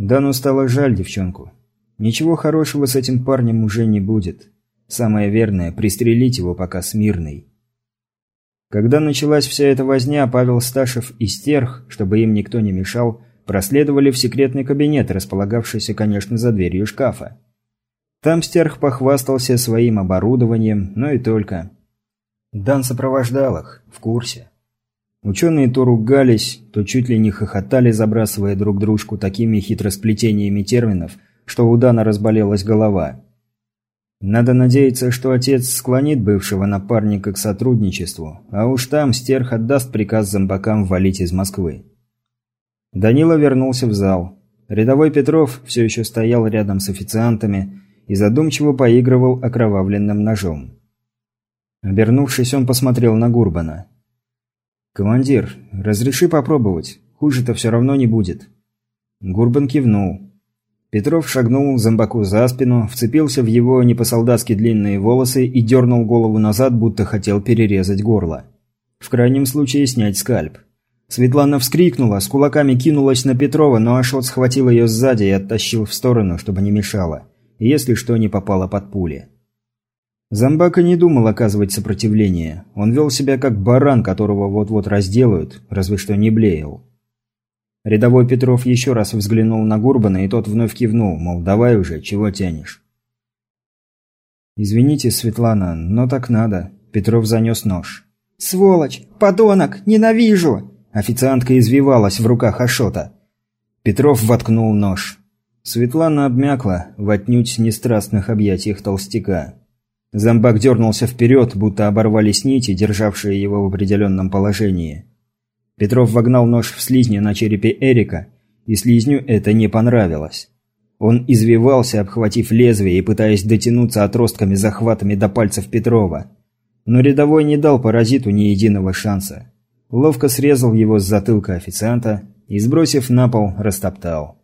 Дану стало жаль девчонку. Ничего хорошего с этим парнем уже не будет. Самое верное – пристрелить его пока смирный. Когда началась вся эта возня, Павел Сташев и Стерх, чтобы им никто не мешал, проследовали в секретный кабинет, располагавшийся, конечно, за дверью шкафа. Там Стерх похвастался своим оборудованием, но и только. Дан сопровождал их, в курсе. Ученые то ругались, то чуть ли не хохотали, забрасывая друг дружку такими хитросплетениями терминов, что у Дана разболелась голова. Надо надеяться, что отец склонит бывшего напарника к сотрудничеству, а уж там стерх отдаст приказ зомбакам валить из Москвы. Данила вернулся в зал. Рядовой Петров все еще стоял рядом с официантами и задумчиво поигрывал окровавленным ножом. Обернувшись, он посмотрел на Гурбана. «Командир, разреши попробовать. Хуже-то все равно не будет». Гурбан кивнул. Петров шагнул зомбаку за спину, вцепился в его не по-солдатски длинные волосы и дернул голову назад, будто хотел перерезать горло. В крайнем случае снять скальп. Светлана вскрикнула, с кулаками кинулась на Петрова, но Ашот схватил ее сзади и оттащил в сторону, чтобы не мешало, если что не попало под пули. Зомбака не думал оказывать сопротивление. Он вел себя как баран, которого вот-вот разделают, разве что не блеял. Рядовой Петров еще раз взглянул на Гурбана, и тот вновь кивнул, мол, давай уже, чего тянешь. «Извините, Светлана, но так надо». Петров занес нож. «Сволочь! Подонок! Ненавижу!» Официантка извивалась в руках Ашота. Петров воткнул нож. Светлана обмякла в отнюдь нестрастных объятиях толстяка. Зомбак дернулся вперед, будто оборвались нити, державшие его в определенном положении. Петров вогнал нож в слизни на черепе Эрика, и слизню это не понравилось. Он извивался, обхватив лезвие и пытаясь дотянуться отростками захватами до пальцев Петрова. Но рядовой не дал паразиту ни единого шанса. Ловко срезал его с затылка официанта и, сбросив на пол, растоптал.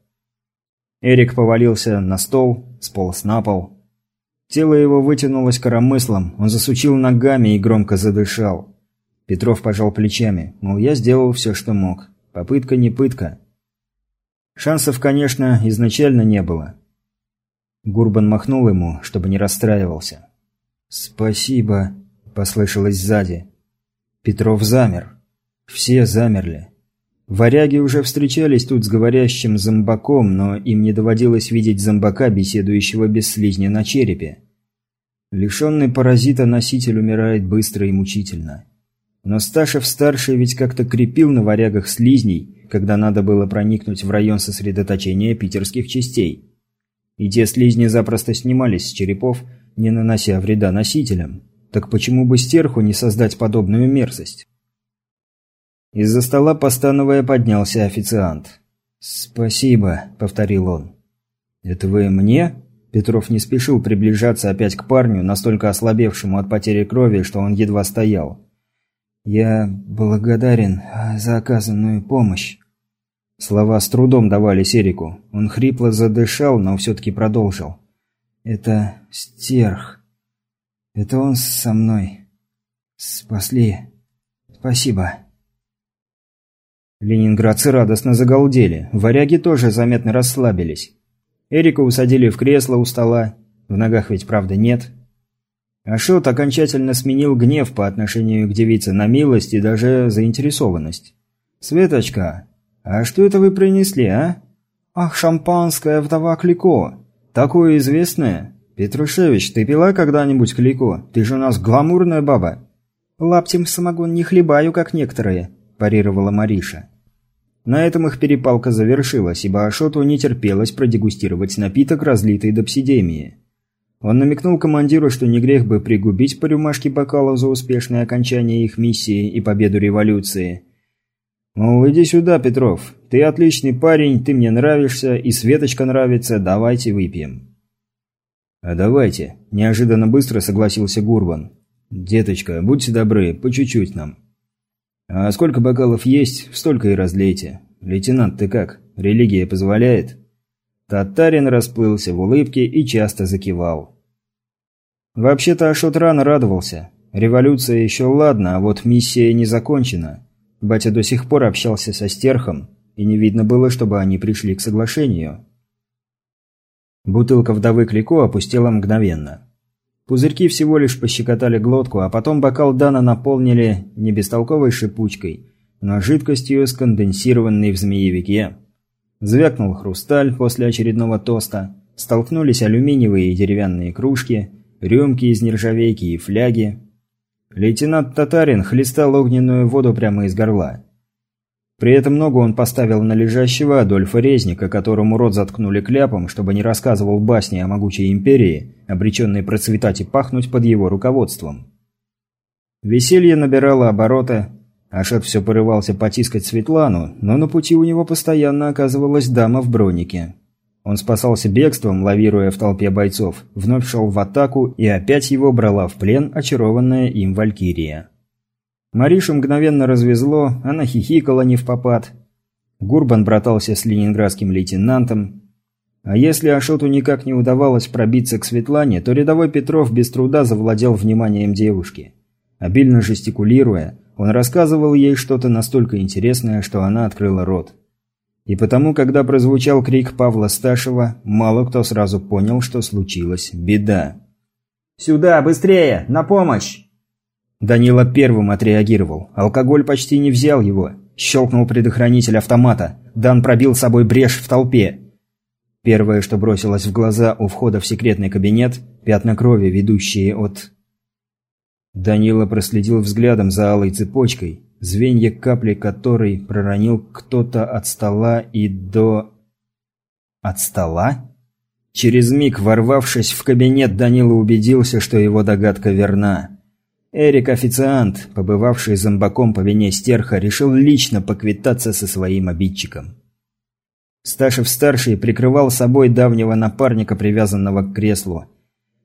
Эрик повалился на стол, сполз на пол. Тело его вытянулось коромыслом, он засучил ногами и громко задышал. Петров пожал плечами, мол, я сделал все, что мог. Попытка не пытка. Шансов, конечно, изначально не было. Гурбан махнул ему, чтобы не расстраивался. «Спасибо», – послышалось сзади. Петров замер. Все замерли. Варяги уже встречались тут с говорящим зомбаком, но им не доводилось видеть зомбака, беседующего без слизня на черепе. Лишенный паразита носитель умирает быстро и мучительно. Но Сташев-старший ведь как-то крепил на варягах слизней, когда надо было проникнуть в район сосредоточения питерских частей. И те слизни запросто снимались с черепов, не нанося вреда носителям. Так почему бы стерху не создать подобную мерзость? Из-за стола, постановая, поднялся официант. «Спасибо», — повторил он. «Это вы мне?» Петров не спешил приближаться опять к парню, настолько ослабевшему от потери крови, что он едва стоял. «Я благодарен за оказанную помощь». Слова с трудом давались Эрику. Он хрипло задышал, но все-таки продолжил. «Это стерх. Это он со мной. Спасли. Спасибо». Ленинградцы радостно загалдели. Варяги тоже заметно расслабились. Эрика усадили в кресло у стола. В ногах ведь правда нет. Ашот окончательно сменил гнев по отношению к девице на милость и даже заинтересованность. «Светочка, а что это вы принесли, а?» «Ах, шампанское вдова Клико! Такое известное! Петрушевич, ты пила когда-нибудь Клико? Ты же у нас гламурная баба!» «Лаптем самогон не хлебаю, как некоторые», – парировала Мариша. На этом их перепалка завершилась, ибо Ашоту не терпелось продегустировать напиток, разлитый до псидемии. Он намекнул командиру, что не грех бы пригубить по рюмашке бокала за успешное окончание их миссии и победу революции. «Мол, иди сюда, Петров. Ты отличный парень, ты мне нравишься, и Светочка нравится, давайте выпьем». «А давайте», – неожиданно быстро согласился Гурбан. «Деточка, будьте добры, по чуть-чуть нам». «А сколько бокалов есть, столько и разлейте. Лейтенант, ты как, религия позволяет?» Татарин расплылся в улыбке и часто закивал. Вообще-то Ашот рано радовался. Революция еще ладно, а вот миссия не закончена. Батя до сих пор общался со Стерхом, и не видно было, чтобы они пришли к соглашению. Бутылка вдовы Клико опустела мгновенно. Пузырьки всего лишь пощекотали глотку, а потом бокал Дана наполнили не бестолковой шипучкой, но жидкостью, сконденсированной в змеевике. Звякнул хрусталь после очередного тоста, столкнулись алюминиевые и деревянные кружки, рюмки из нержавейки и фляги. Лейтенант Татарин хлестал огненную воду прямо из горла. При этом ногу он поставил на лежащего Адольфа Резника, которому рот заткнули кляпом, чтобы не рассказывал басни о могучей империи, обреченной процветать и пахнуть под его руководством. Веселье набирало обороты, Ашот все порывался потискать Светлану, но на пути у него постоянно оказывалась дама в бронике. Он спасался бегством, лавируя в толпе бойцов, вновь шел в атаку, и опять его брала в плен очарованная им Валькирия. Маришу мгновенно развезло, она хихикала не в попад. Гурбан братался с ленинградским лейтенантом. А если Ашоту никак не удавалось пробиться к Светлане, то рядовой Петров без труда завладел вниманием девушки. Обильно жестикулируя, он рассказывал ей что-то настолько интересное, что она открыла рот. И потому, когда прозвучал крик Павла Сташева, мало кто сразу понял, что случилась беда. «Сюда, быстрее! На помощь!» Данила первым отреагировал. Алкоголь почти не взял его. Щелкнул предохранитель автомата. Дан пробил с собой брешь в толпе. Первое, что бросилось в глаза у входа в секретный кабинет – пятна крови, ведущие от... Данила проследил взглядом за алой цепочкой, звенья капли которой проронил кто-то от стола и до... От стола? Через миг, ворвавшись в кабинет, Данила убедился, что его догадка верна. Эрик официант, побывавший зомбаком по вине стерха, решил лично поквитаться со своим обидчиком. Сташев-старший прикрывал собой давнего напарника, привязанного к креслу.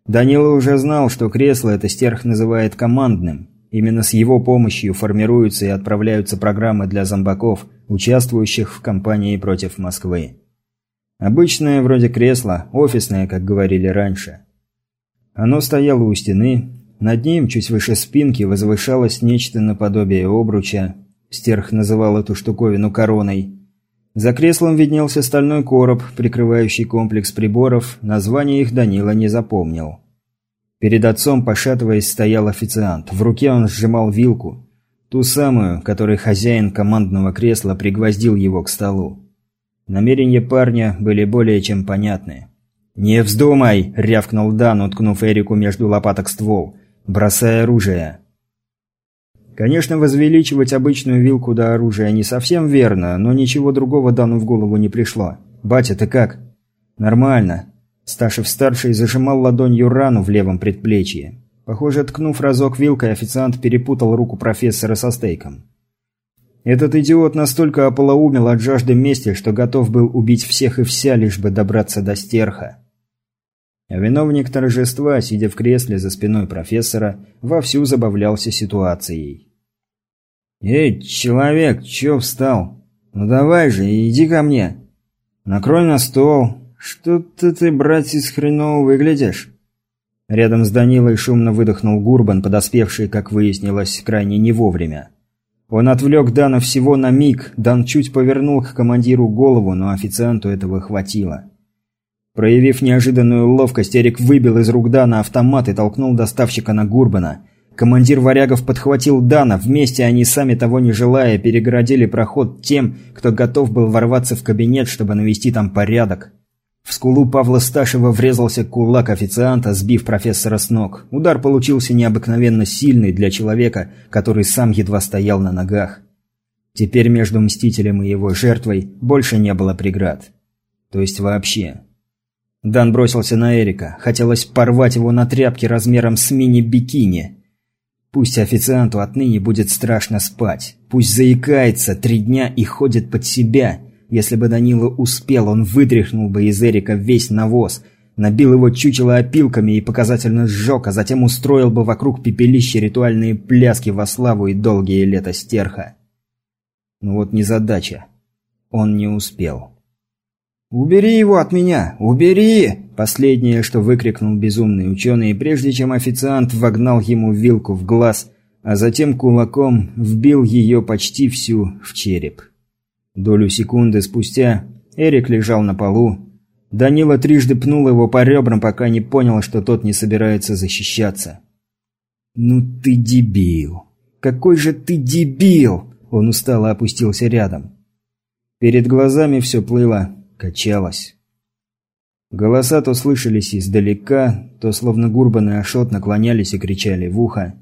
Данила уже знал, что кресло это стерх называет командным. Именно с его помощью формируются и отправляются программы для зомбаков, участвующих в кампании против Москвы. Обычное вроде кресла, офисное, как говорили раньше. Оно стояло у стены, над ним, чуть выше спинки, возвышалось нечто наподобие обруча. Стерх называл эту штуковину короной. За креслом виднелся стальной короб, прикрывающий комплекс приборов, название их Данила не запомнил. Перед отцом, пошатываясь, стоял официант. В руке он сжимал вилку. Ту самую, которой хозяин командного кресла пригвоздил его к столу. Намерения парня были более чем понятны. «Не вздумай!» – рявкнул Дан, уткнув Эрику между лопаток ствол бросая оружие. Конечно, возвеличивать обычную вилку до оружия не совсем верно, но ничего другого Дану в голову не пришло. «Батя, ты как?» «Нормально». Сташев-старший зажимал ладонью рану в левом предплечье. Похоже, ткнув разок вилкой, официант перепутал руку профессора со стейком. Этот идиот настолько ополоумел от жажды мести, что готов был убить всех и вся, лишь бы добраться до стерха. Виновник торжества, сидя в кресле за спиной профессора, вовсю забавлялся ситуацией. «Эй, человек, чё встал? Ну давай же, иди ко мне. Накрой на стол. Что-то ты, братец, хреново выглядишь». Рядом с Данилой шумно выдохнул Гурбан, подоспевший, как выяснилось, крайне не вовремя. Он отвлек Дана всего на миг, Дан чуть повернул к командиру голову, но официанту этого хватило. Проявив неожиданную ловкость, Эрик выбил из рук Дана автомат и толкнул доставщика на Гурбана. Командир варягов подхватил Дана, вместе они, сами того не желая, перегородили проход тем, кто готов был ворваться в кабинет, чтобы навести там порядок. В скулу Павла Сташева врезался кулак официанта, сбив профессора с ног. Удар получился необыкновенно сильный для человека, который сам едва стоял на ногах. Теперь между Мстителем и его жертвой больше не было преград. То есть вообще. Дан бросился на Эрика. Хотелось порвать его на тряпки размером с мини-бикини. Пусть официанту отныне будет страшно спать. Пусть заикается три дня и ходит под себя. Если бы Данила успел, он вытряхнул бы из Эрика весь навоз, набил его чучело опилками и показательно сжег, а затем устроил бы вокруг пепелища ритуальные пляски во славу и долгие лета стерха. Но вот незадача. Он не успел. «Убери его от меня! Убери!» Последнее, что выкрикнул безумный ученый, прежде чем официант вогнал ему вилку в глаз, а затем кулаком вбил ее почти всю в череп. Долю секунды спустя Эрик лежал на полу, Данила трижды пнул его по ребрам, пока не понял, что тот не собирается защищаться. «Ну ты дебил! Какой же ты дебил!» Он устало опустился рядом. Перед глазами все плыло, качалось. Голоса то слышались издалека, то словно Гурбан и Ашот наклонялись и кричали в ухо.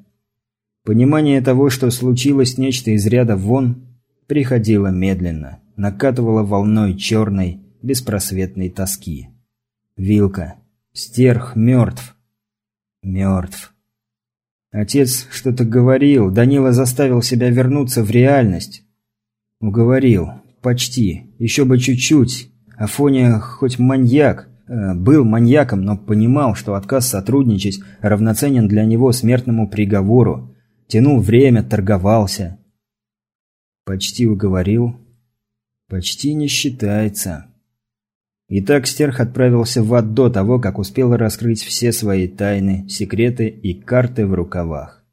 Понимание того, что случилось нечто из ряда вон, приходило медленно, накатывало волной черной, беспросветной тоски. Вилка. Стерх мертв. Мертв. Отец что-то говорил, Данила заставил себя вернуться в реальность. Уговорил. Почти. Еще бы чуть-чуть. Афоня хоть маньяк, э, был маньяком, но понимал, что отказ сотрудничать равноценен для него смертному приговору. Тянул время, торговался. Почти уговорил. Почти не считается. Итак, Стерх отправился в ад до того, как успел раскрыть все свои тайны, секреты и карты в рукавах.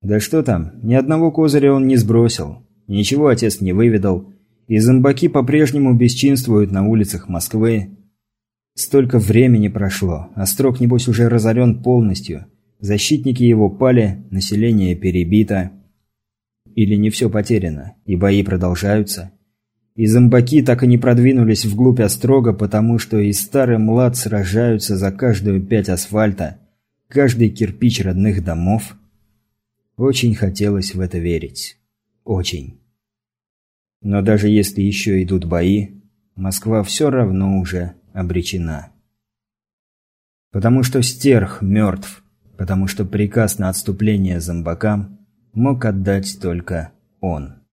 Да что там, ни одного козыря он не сбросил. Ничего отец не выведал. И зомбаки по-прежнему бесчинствуют на улицах Москвы. Столько времени прошло, а Строк, небось, уже разорен полностью. Защитники его пали, население перебито. Или не все потеряно, и бои продолжаются. И зомбаки так и не продвинулись вглубь Острога, потому что и старый млад сражаются за каждую пять асфальта, каждый кирпич родных домов. Очень хотелось в это верить. Очень. Но даже если еще идут бои, Москва все равно уже обречена. Потому что стерх мертв, потому что приказ на отступление зомбакам мог отдать только он.